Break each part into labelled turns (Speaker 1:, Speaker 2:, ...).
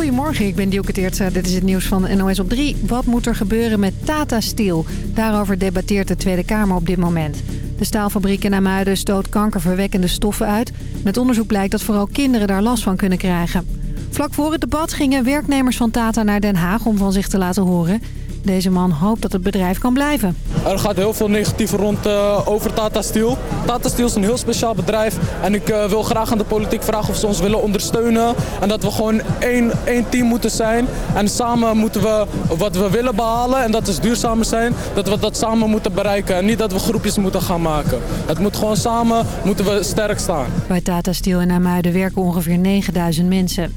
Speaker 1: Goedemorgen, ik ben Dielke Teertza. Dit is het nieuws van NOS op 3. Wat moet er gebeuren met Tata Steel? Daarover debatteert de Tweede Kamer op dit moment. De staalfabriek in Amuiden stoot kankerverwekkende stoffen uit. Met onderzoek blijkt dat vooral kinderen daar last van kunnen krijgen. Vlak voor het debat gingen werknemers van Tata naar Den Haag om van zich te laten horen. Deze man hoopt dat het bedrijf kan blijven.
Speaker 2: Er gaat heel veel negatief rond uh, over Tata Steel. Tata Steel is een heel speciaal bedrijf. En ik uh, wil graag aan de politiek vragen of ze ons willen ondersteunen. En dat we gewoon één, één team moeten zijn. En samen moeten we wat we willen behalen. En dat is duurzamer zijn. Dat we dat samen moeten bereiken. En niet dat we groepjes moeten gaan maken. Het moet gewoon samen moeten we sterk staan.
Speaker 1: Bij Tata Steel in Amuiden werken ongeveer 9000 mensen.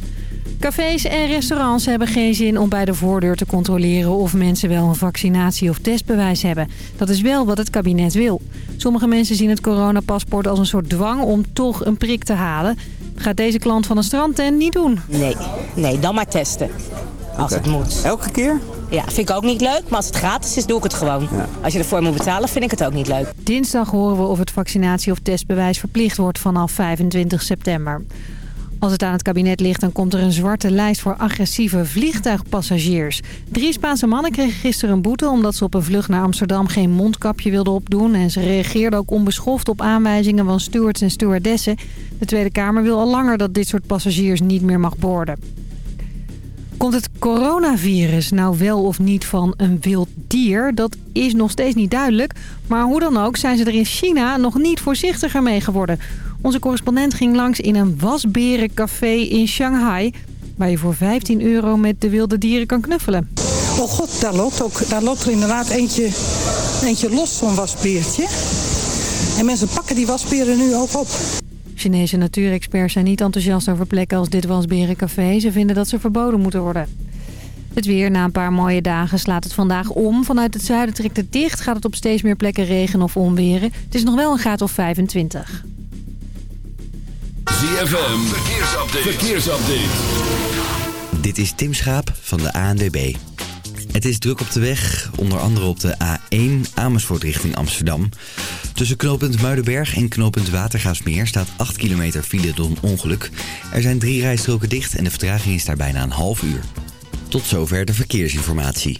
Speaker 1: Cafés en restaurants hebben geen zin om bij de voordeur te controleren of mensen wel een vaccinatie- of testbewijs hebben. Dat is wel wat het kabinet wil. Sommige mensen zien het coronapaspoort als een soort dwang om toch een prik te halen. Gaat deze klant van een strandtent niet doen?
Speaker 3: Nee, nee dan maar testen. Als het moet.
Speaker 4: Elke keer?
Speaker 3: Ja, vind ik ook niet leuk. Maar als het gratis is, doe ik het gewoon. Als je ervoor moet betalen, vind ik het ook niet leuk.
Speaker 1: Dinsdag horen we of het vaccinatie- of testbewijs verplicht wordt vanaf 25 september. Als het aan het kabinet ligt, dan komt er een zwarte lijst voor agressieve vliegtuigpassagiers. Drie Spaanse mannen kregen gisteren een boete omdat ze op een vlucht naar Amsterdam geen mondkapje wilden opdoen. En ze reageerden ook onbeschoft op aanwijzingen van stewards en stewardessen. De Tweede Kamer wil al langer dat dit soort passagiers niet meer mag boorden. Komt het coronavirus nou wel of niet van een wild dier? Dat is nog steeds niet duidelijk. Maar hoe dan ook zijn ze er in China nog niet voorzichtiger mee geworden. Onze correspondent ging langs in een wasberencafé in Shanghai... waar je voor 15 euro met de wilde dieren kan knuffelen.
Speaker 5: Oh god, daar loopt, ook, daar loopt er inderdaad eentje, eentje los, zo'n wasbeertje. En mensen pakken die wasberen nu ook op.
Speaker 1: Chinese natuurexperts zijn niet enthousiast over plekken als dit wasberencafé. Ze vinden dat ze verboden moeten worden. Het weer na een paar mooie dagen slaat het vandaag om. Vanuit het zuiden trekt het dicht, gaat het op steeds meer plekken regenen of onweren. Het is nog wel een graad of 25.
Speaker 6: ZFM, verkeersupdate. verkeersupdate.
Speaker 7: Dit is Tim Schaap van de ANWB. Het is druk op de weg, onder andere op de A1 Amersfoort richting Amsterdam. Tussen knooppunt Muidenberg en knooppunt Watergaasmeer staat 8 kilometer file door een ongeluk. Er zijn drie rijstroken dicht en de vertraging is daar bijna een half uur. Tot zover de verkeersinformatie.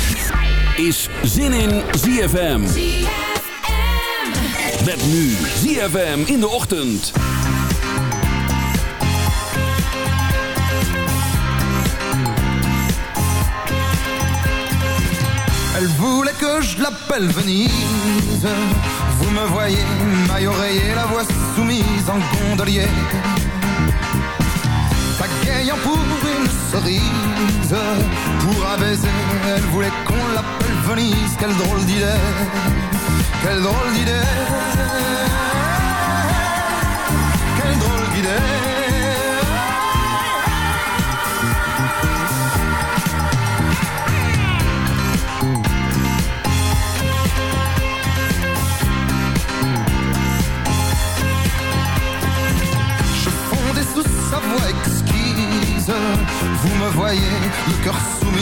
Speaker 6: Is Zin in ZFM. Met nu ZFM in de ochtend.
Speaker 8: Elle voulait que je l'appelle Venise. Vous me voyez, maille oreiller, la voix soumise en gondolier. Pagayant pour une cerise, pour un baiser, elle voulait l'appelle Venise. Quelle drôle d'idée, quelle drôle d'idée, quelle drôle d'idée. Je fondais sous sa voix exquise Vous me voyez, le cœur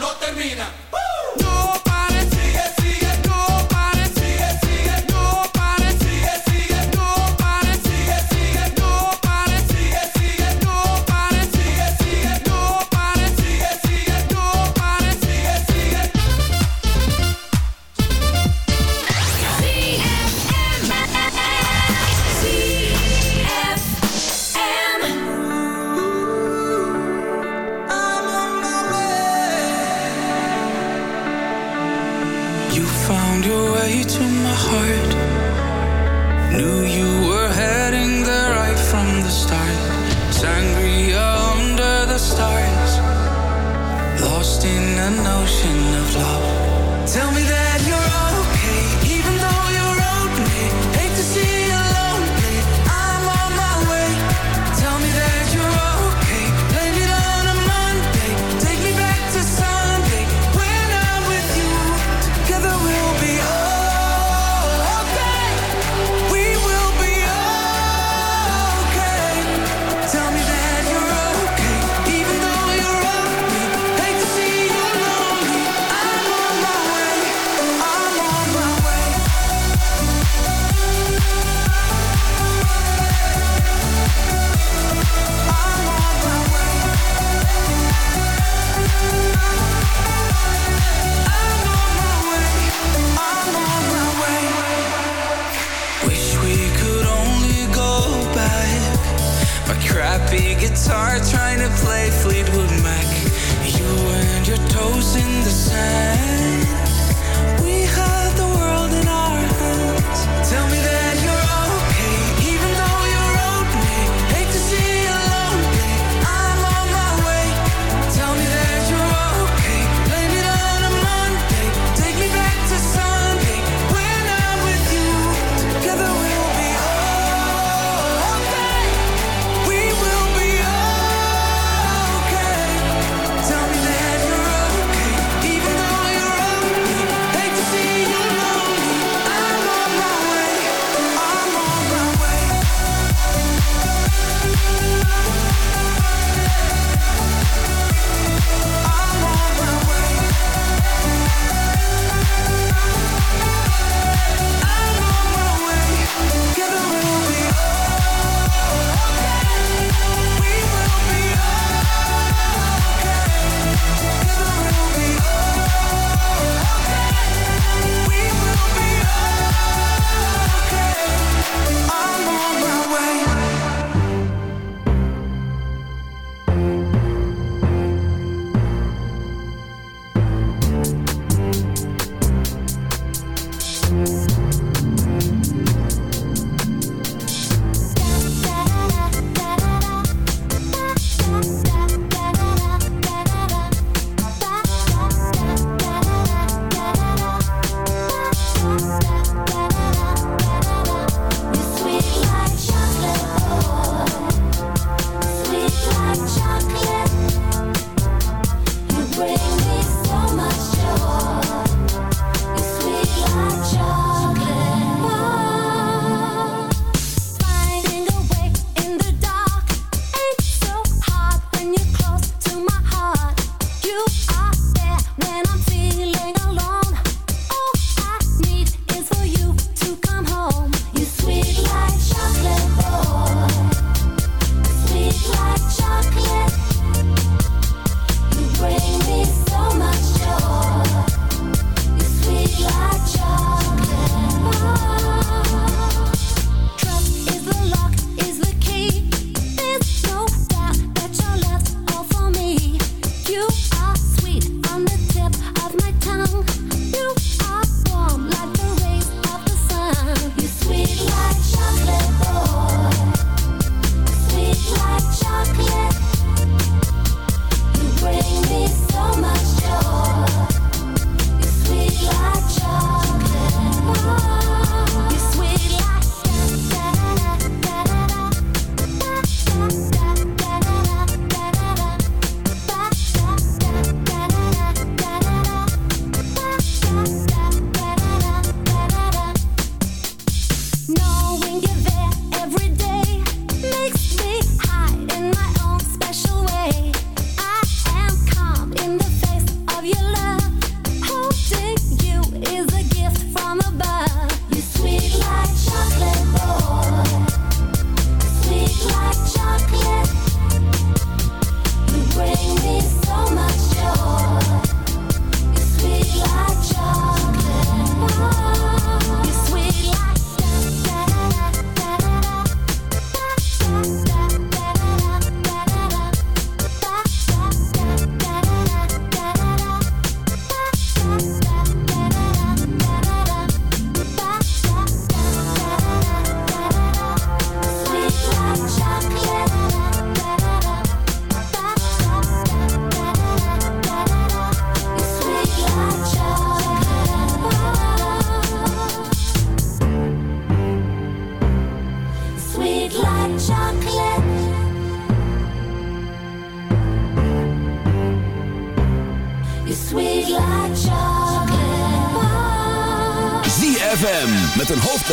Speaker 9: No
Speaker 10: termina.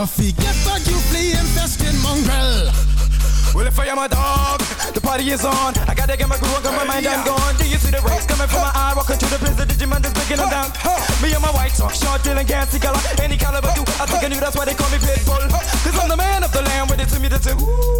Speaker 11: coffee. Get
Speaker 12: back, you fleeing festin' mongrel.
Speaker 13: Well, if I am a dog, the party is on. I gotta get my groove on, got my mind, I'm gone. Do you see the rays coming from my eye? Walking to the prison, Digimon is breaking them down. Me and my white talk, short, dealing, gassy color. Any caliber, do I think I knew that's why they call me Pitbull. Cause I'm the man of the land, with they to me,
Speaker 10: the
Speaker 14: two.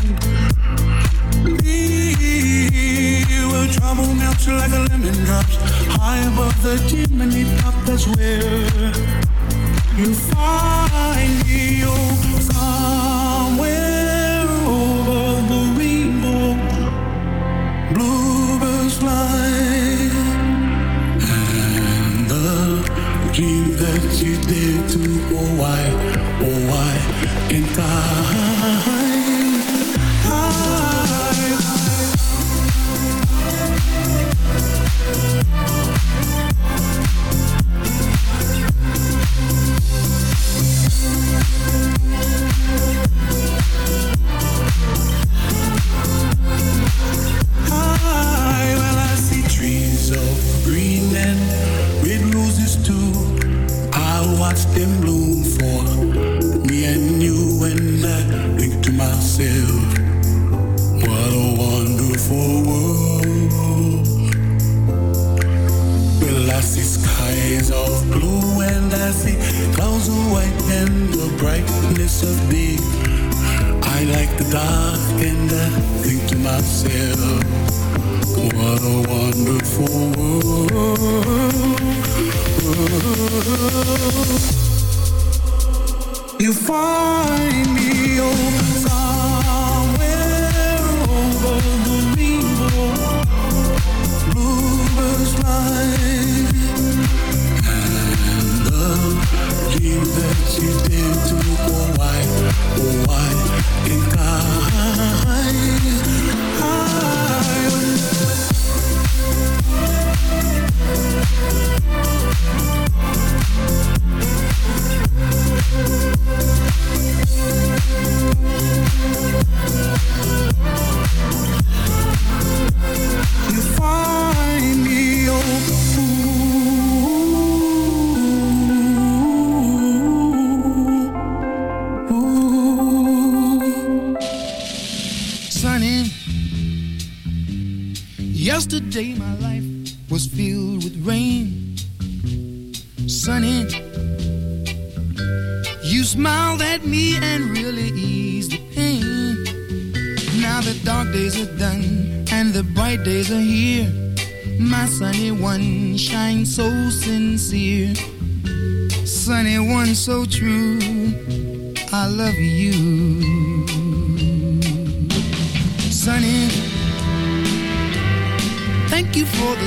Speaker 14: burning drops high above the chimney top. That's where you.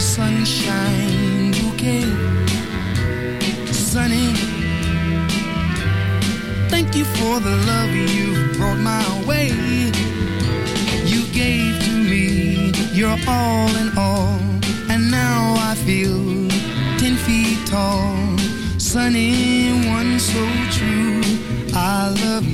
Speaker 14: You
Speaker 12: sunshine bouquet. Sunny, thank you for the love you brought my way. You gave to me your all in all, and now I feel ten feet tall. Sunny, one so true. I love you.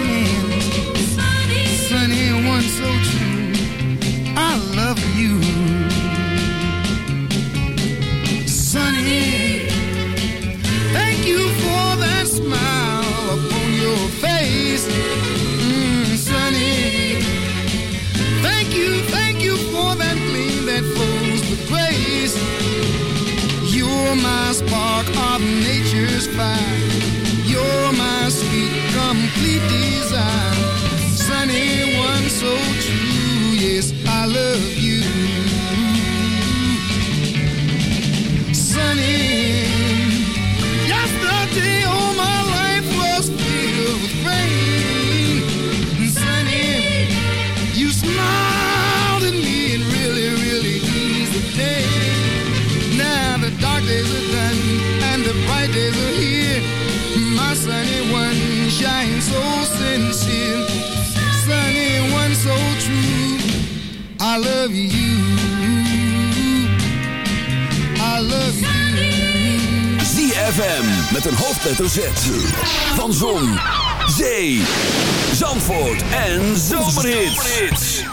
Speaker 12: It's fine. I love you. I love you.
Speaker 6: ZFM met een hoofdletter Z. Van Zon, Zee, Zandvoort en Zomerhits.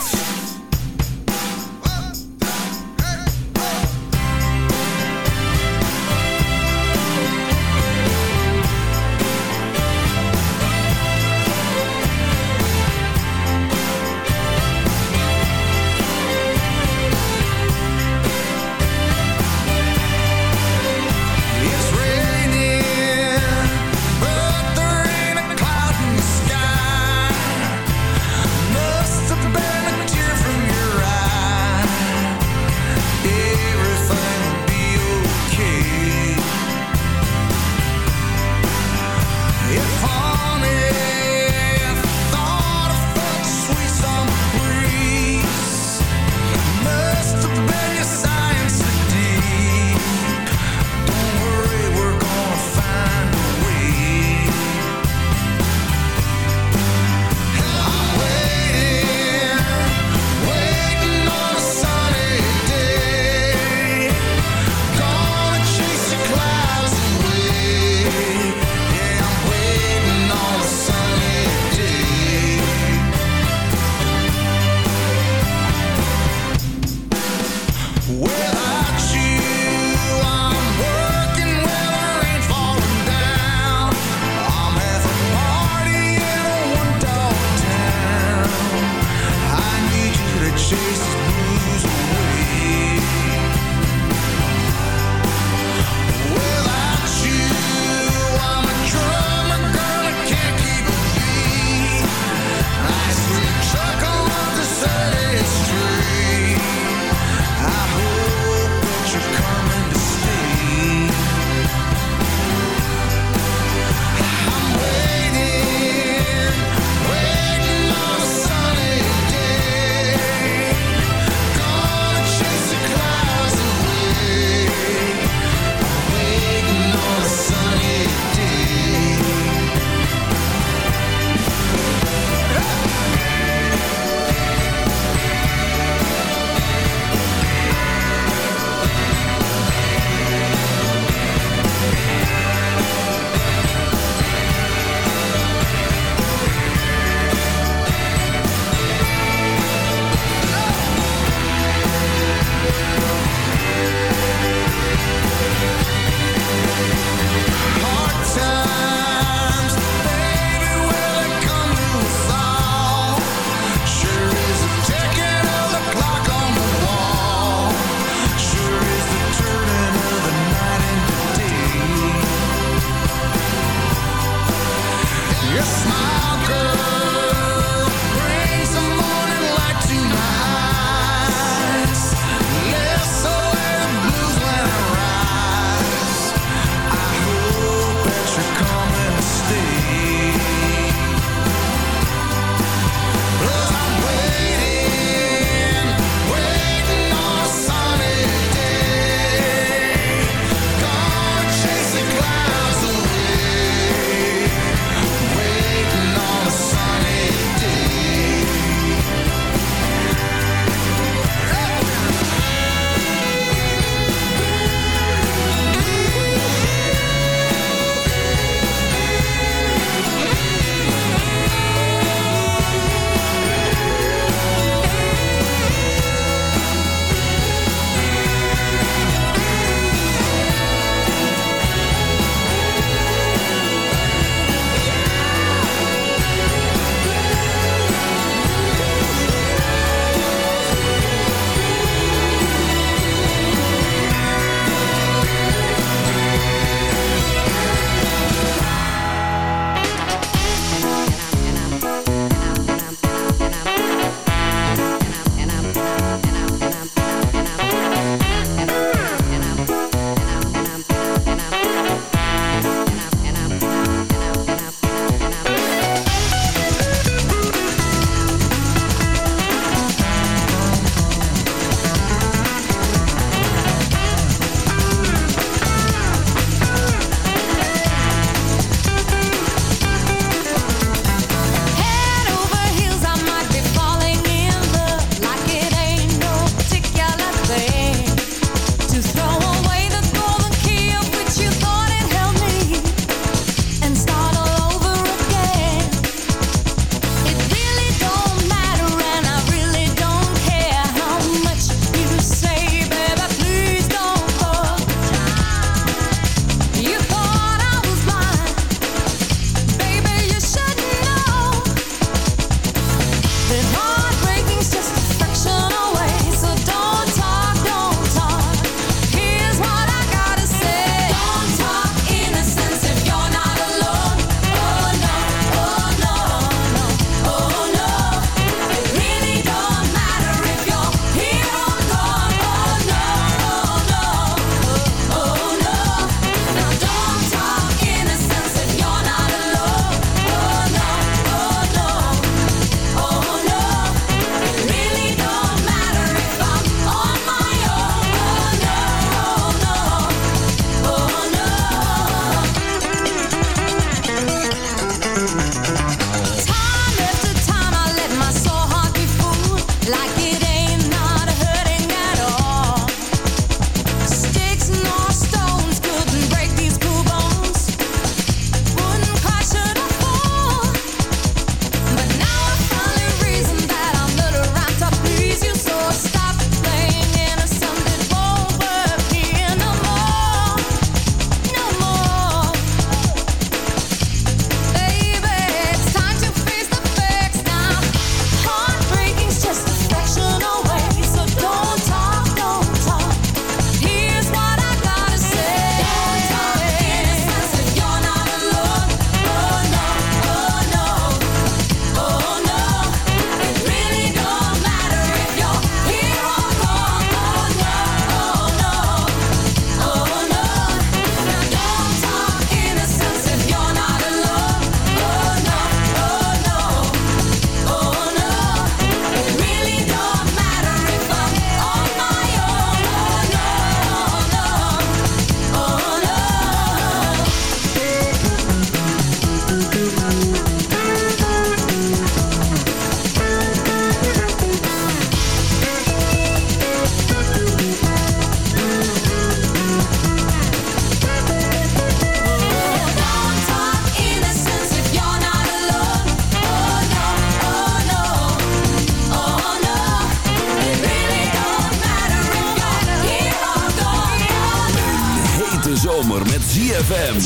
Speaker 6: ZFM.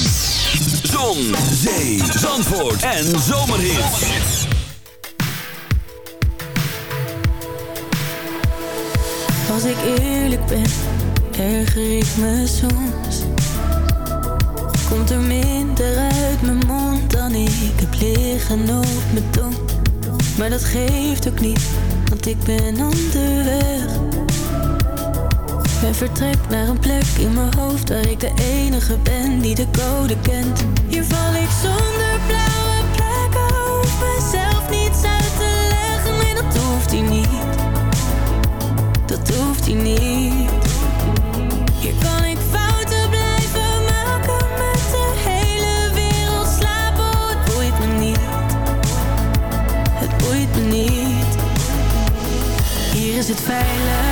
Speaker 6: Zon, zee, zandvoort en zomerhits.
Speaker 15: Als ik eerlijk ben, erger ik me soms. Komt er minder uit mijn mond dan ik heb liggen op mijn tong. Maar dat geeft ook niet, want ik ben onderweg. En vertrek naar een plek in mijn hoofd waar ik de enige ben die de code kent. Hier val ik zonder blauwe plekken, hoef mezelf niets uit te leggen. Nee, dat hoeft hij niet dat hoeft hij niet. Hier kan ik fouten blijven maken met de hele wereld slapen. Oh, het boeit me niet. Het boeit me niet. Hier is het veilig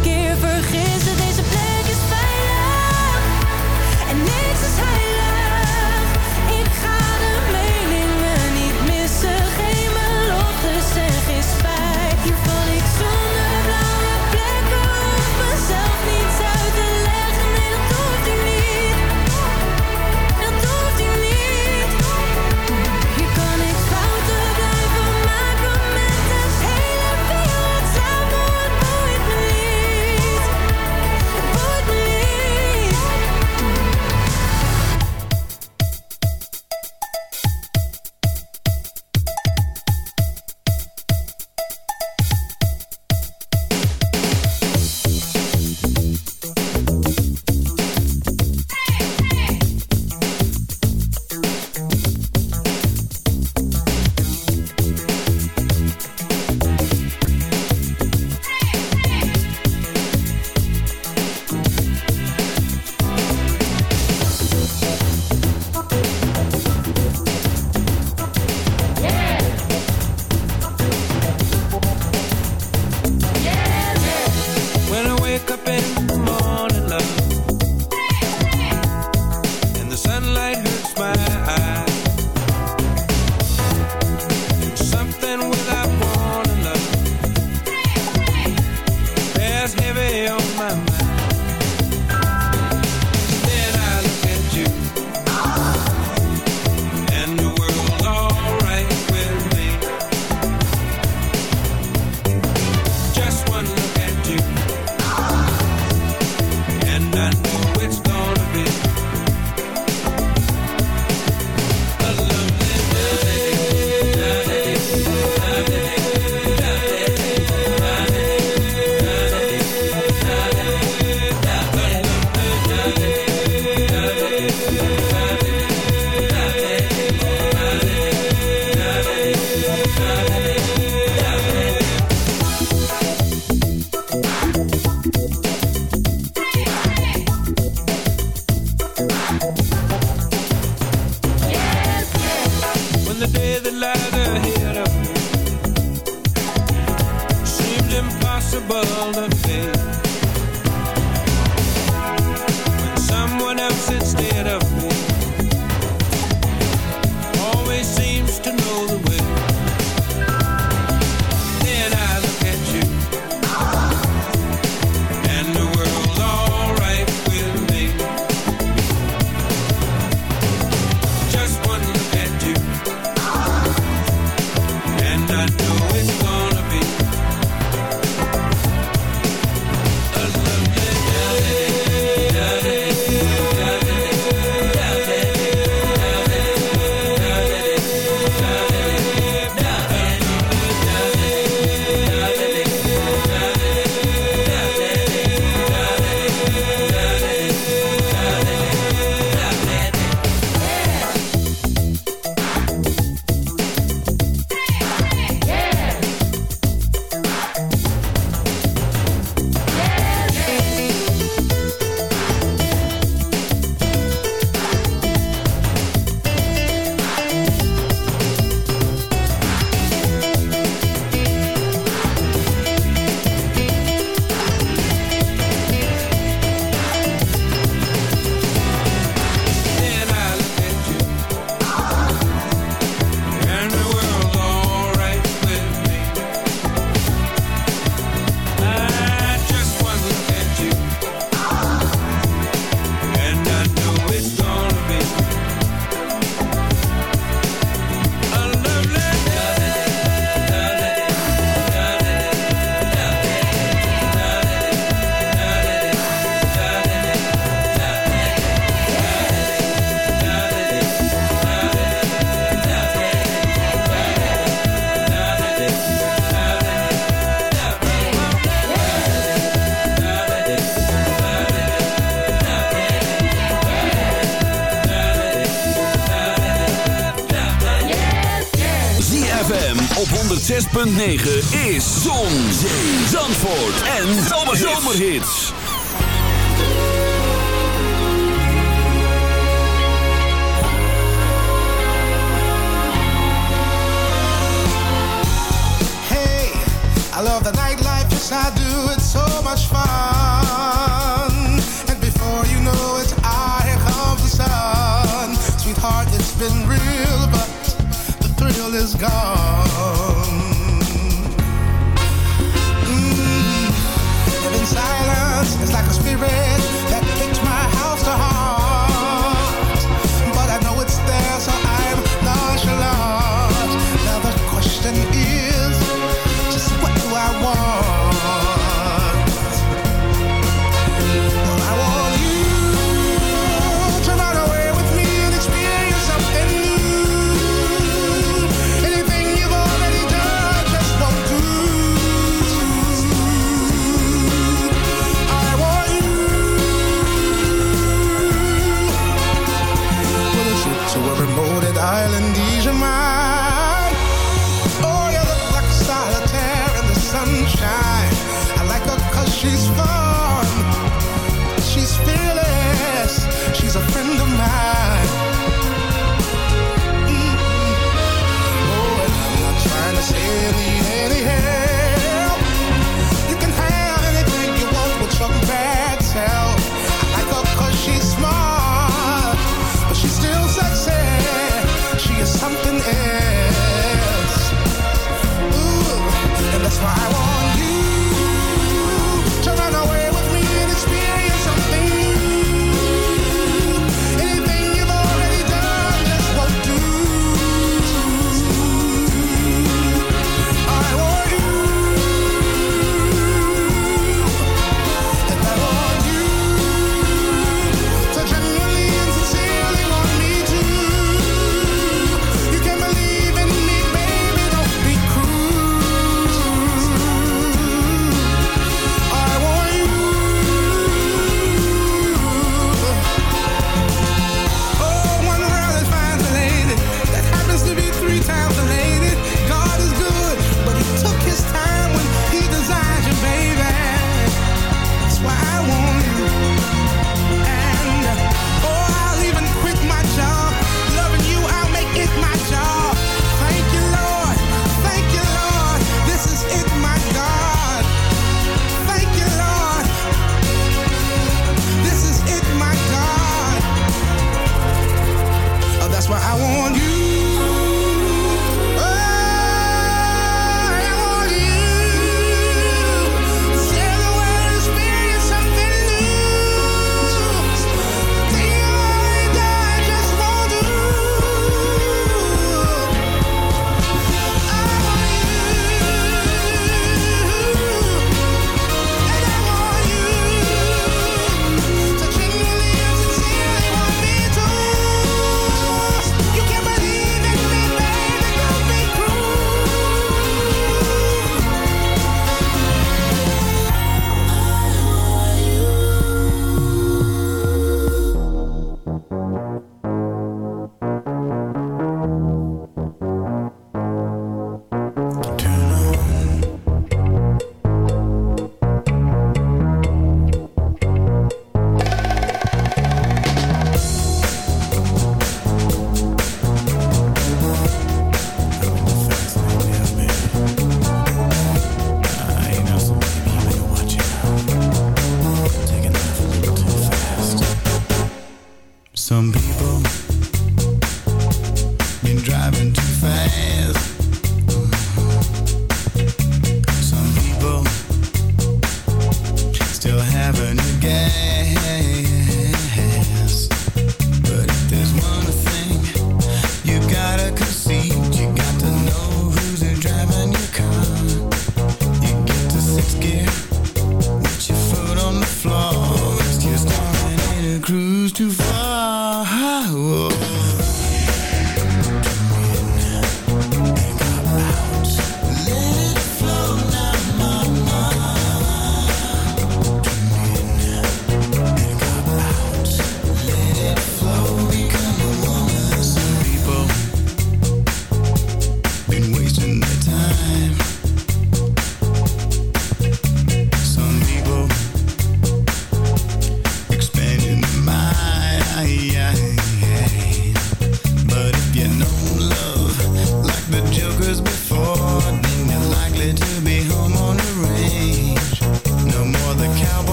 Speaker 6: 106.9 is Zon, Zandvoort en Zomerhits.
Speaker 12: Hey, I love the nightlife, yes I do, it's so much fun. And before you know it, I have the sun. Sweetheart, it's been real, but the thrill is gone.